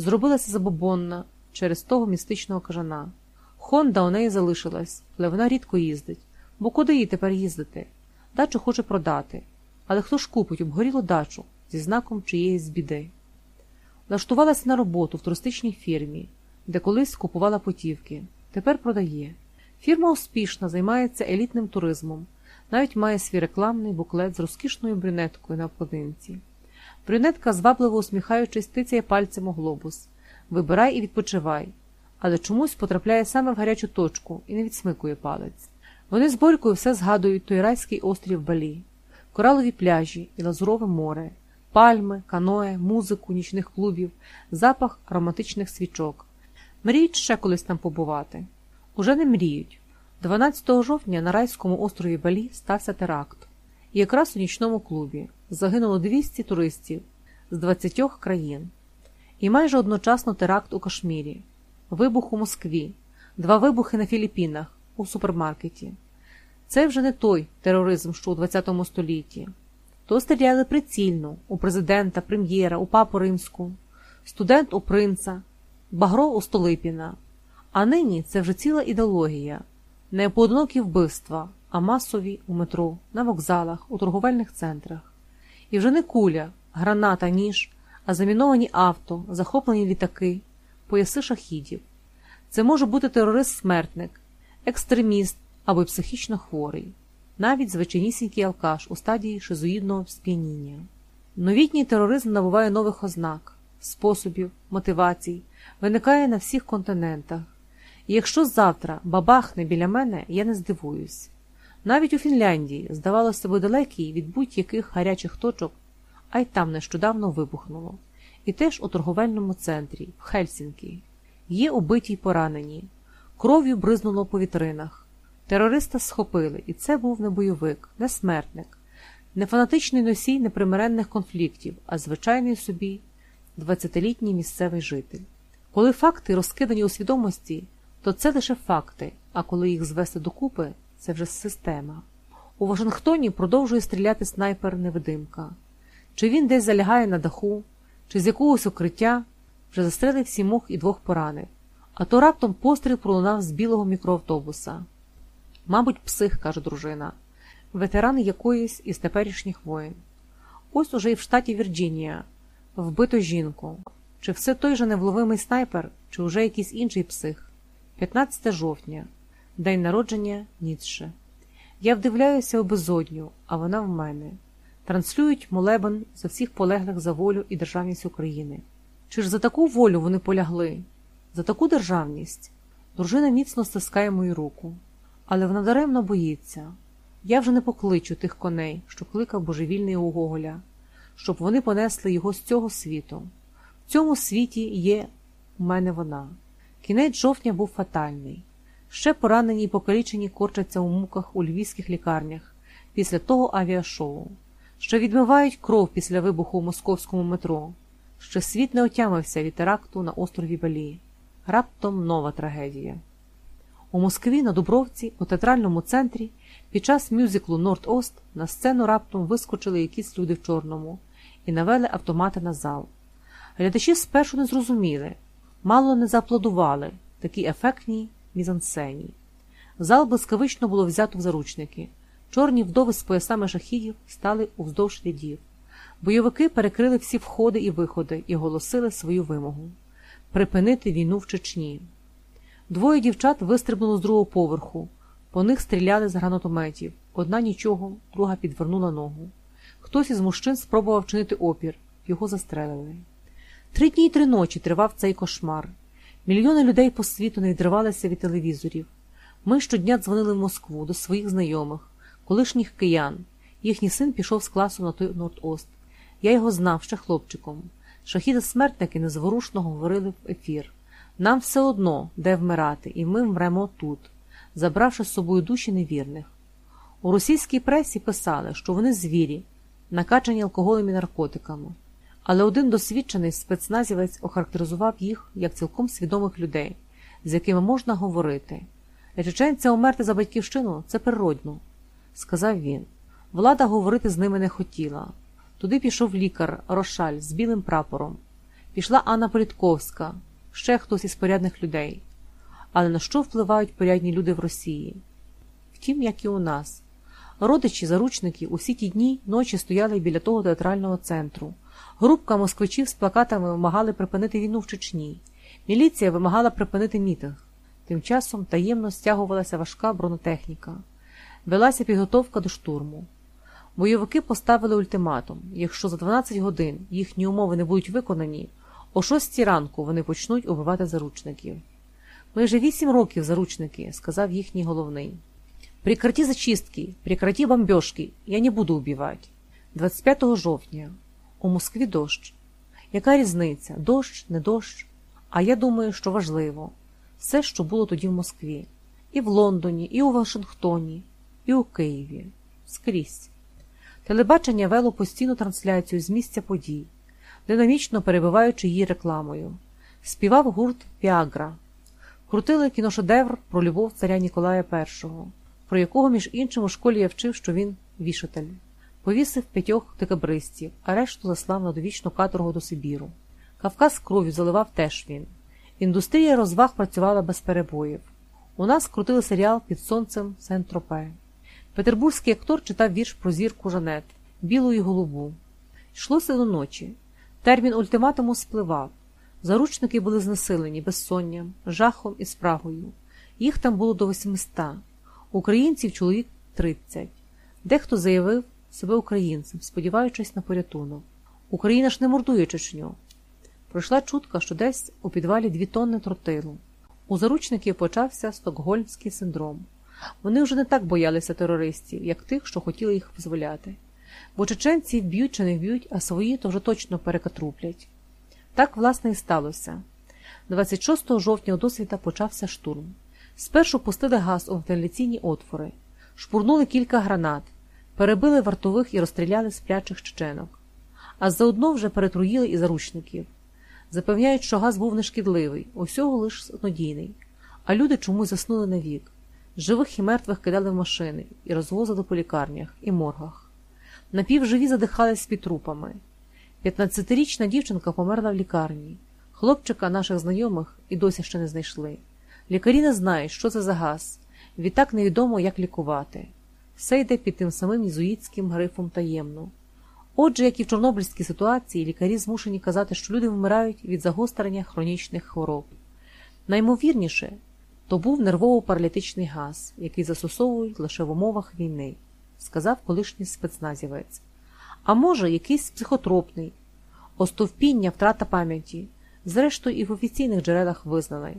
Зробилася забобонна через того містичного кажана. Хонда у неї залишилась, але вона рідко їздить. Бо куди їй тепер їздити? Дачу хоче продати. Але хто ж купить обгорілу дачу зі знаком чиєїсь біди? Влаштувалася на роботу в туристичній фірмі, де колись купувала путівки. Тепер продає. Фірма успішна, займається елітним туризмом, навіть має свій рекламний буклет з розкішною брюнеткою на обкладинці. Брюнетка, звабливо усміхаючись, тицяє пальцем у глобус. Вибирай і відпочивай, але чомусь потрапляє саме в гарячу точку і не відсмикує палець. Вони з Борькою все згадують той райський острів Балі, коралові пляжі і лазурове море, пальми, каное, музику нічних клубів, запах ароматичних свічок. Мріють ще колись там побувати. Уже не мріють. 12 жовтня на райському острові Балі стався теракт. Якраз у нічному клубі загинуло 200 туристів з 20 країн. І майже одночасно теракт у Кашмірі, вибух у Москві, два вибухи на Філіппінах у супермаркеті. Це вже не той тероризм, що у 20 столітті. То стріляли прицільно у президента, прем'єра, у папу римську, студент у принца, Багро у Столипіна. А нині це вже ціла ідеологія, не поодинокі вбивства, а масові у метро, на вокзалах, у торговельних центрах. І вже не куля, граната, ніж, а заміновані авто, захоплені літаки, пояси шахідів. Це може бути терорист-смертник, екстреміст або психічно хворий, навіть звичайнісінький алкаш у стадії шизоїдного сп'яніння. Новітній тероризм набуває нових ознак, способів, мотивацій, виникає на всіх континентах. І якщо завтра бабахне біля мене, я не здивуюсь. Навіть у Фінляндії, здавалося б, далекій від будь-яких гарячих точок, а й там нещодавно вибухнуло. І теж у торговельному центрі, в Хельсінкі. Є убиті й поранені, кров'ю бризнуло по вітринах. Терориста схопили, і це був не бойовик, не смертник, не фанатичний носій непримиренних конфліктів, а звичайний собі 20-літній місцевий житель. Коли факти розкидані у свідомості, то це лише факти, а коли їх звести докупи, це вже система. У Вашингтоні продовжує стріляти снайпер-невидимка. Чи він десь залягає на даху, чи з якогось укриття вже застрелив сімох і двох поранив, а то раптом постріл пролунав з білого мікроавтобуса. Мабуть, псих, каже дружина, ветеран якоїсь із теперішніх воїн. Ось уже і в штаті Вірджинія вбито жінку. Чи все той же невловимий снайпер, чи уже якийсь інший псих? 15 жовтня, день народження Ніцше. Я вдивляюся у безодню, а вона в мене. Транслюють молебен за всіх полеглих за волю і державність України. Чи ж за таку волю вони полягли? За таку державність? Дружина міцно стискає мою руку, але вона даремно боїться. Я вже не покличу тих коней, що кликав божевільний у Гоголя, щоб вони понесли його з цього світу. В цьому світі є у мене вона. Кінець жовтня був фатальний. Ще поранені й покалічені корчаться у муках у львівських лікарнях після того авіашоу, що відмивають кров після вибуху у московському метро, що світ не отямився від теракту на острові Балі. Раптом нова трагедія. У Москві на Дубровці, у театральному центрі, під час мюзиклу Норд-Ост на сцену раптом вискочили якісь люди в чорному і навели автомати на зал. Глядачі спершу не зрозуміли, мало не зааплодували такі ефектні мізансцені. Зал блискавично було взято в заручники. Чорні вдови з поясами шахідів стали уздовж рядів. Бойовики перекрили всі входи і виходи і оголосили свою вимогу припинити війну в Чечні. Двоє дівчат вистрибнуло з другого поверху, по них стріляли з гранатометів. Одна нічого, друга підвернула ногу. Хтось із мужчин спробував чинити опір, його застрелили. Три дні й три ночі тривав цей кошмар. Мільйони людей по світу не відривалися від телевізорів. Ми щодня дзвонили в Москву до своїх знайомих, колишніх киян. Їхній син пішов з класу на той Норд-Ост. Я його знав ще хлопчиком. Шахіди смертники незворушно говорили в ефір. Нам все одно, де вмирати, і ми вмремо тут, забравши з собою душі невірних. У російській пресі писали, що вони звірі, накачані алкоголем і наркотиками. Але один досвідчений спецназівець охарактеризував їх як цілком свідомих людей, з якими можна говорити. Чеченця умерти за батьківщину це природно, сказав він. Влада говорити з ними не хотіла. Туди пішов лікар Рошаль з білим прапором. Пішла Анна Політковська, ще хтось із порядних людей. Але на що впливають порядні люди в Росії? Втім, як і у нас. Родичі, заручники усі ті дні ночі стояли біля того театрального центру. Групка москвичів з плакатами вимагали припинити війну в Чечні. Міліція вимагала припинити мітинг. Тим часом таємно стягувалася важка бронетехніка. Велася підготовка до штурму. Бойовики поставили ультиматум: якщо за 12 годин їхні умови не будуть виконані, о 6 ранку вони почнуть убивати заручників. Ми вже вісім років заручники, сказав їхній головний. Прекрати зачистки, прекрати бомбежки, я не буду убивати. 25 жовтня. У Москві дощ. Яка різниця? Дощ, не дощ? А я думаю, що важливо все, що було тоді в Москві, і в Лондоні, і у Вашингтоні, і у Києві. Скрізь. Телебачення вело постійну трансляцію з місця подій, динамічно перебиваючи її рекламою. Співав гурт Піагра. Крутили кіношедевр про любов царя Ніколая І, про якого, між іншим, у школі я вчив, що він вішатель. Повісив п'ятьох декабристів, а решту заслав на довічну каторгу до Сибіру. Кавказ кров'ю заливав теж він. Індустрія розваг працювала без перебоїв. У нас крутили серіал під сонцем Сен-Тропе. Петербурзький актор читав вірш про зірку Жанет, білу і голубу. Йшлося до ночі. Термін ультиматуму спливав. Заручники були знесилені безсонням, жахом і спрагою. Їх там було до 800. Українців чоловік 30. Дехто заявив себе українцем, сподіваючись на порятунок. Україна ж не мордує Чечню. Пройшла чутка, що десь у підвалі дві тонни тротилу. У заручників почався стокгольмський синдром. Вони вже не так боялися терористів, як тих, що хотіли їх визволяти. Бо чеченці б'ють чи не вб'ють, а свої то вже точно перекатруплять. Так, власне, і сталося. 26 жовтня у досвіта почався штурм. Спершу пустили газ у вентиляційні отвори, шпурнули кілька гранат, перебили вартових і розстріляли сплячих чеченок. А заодно вже перетруїли і заручників. Запевняють, що газ був нешкідливий, усього лиш надійний, а люди чомусь заснули навік. Живих і мертвих кидали в машини і розвозили по лікарнях і моргах. Напівживі задихались під трупами. 15-річна дівчинка померла в лікарні. Хлопчика наших знайомих і досі ще не знайшли. Лікарі не знають, що це за газ, відтак невідомо, як лікувати. Все йде під тим самим єзуїтським грифом таємно. Отже, як і в Чорнобильській ситуації, лікарі змушені казати, що люди вмирають від загострення хронічних хвороб. Наймовірніше, то був нервово-паралітичний газ, який застосовують лише в умовах війни, сказав колишній спецназівець. А може, якийсь психотропний, остовпіння, втрата пам'яті, зрештою, і в офіційних джерелах визнали,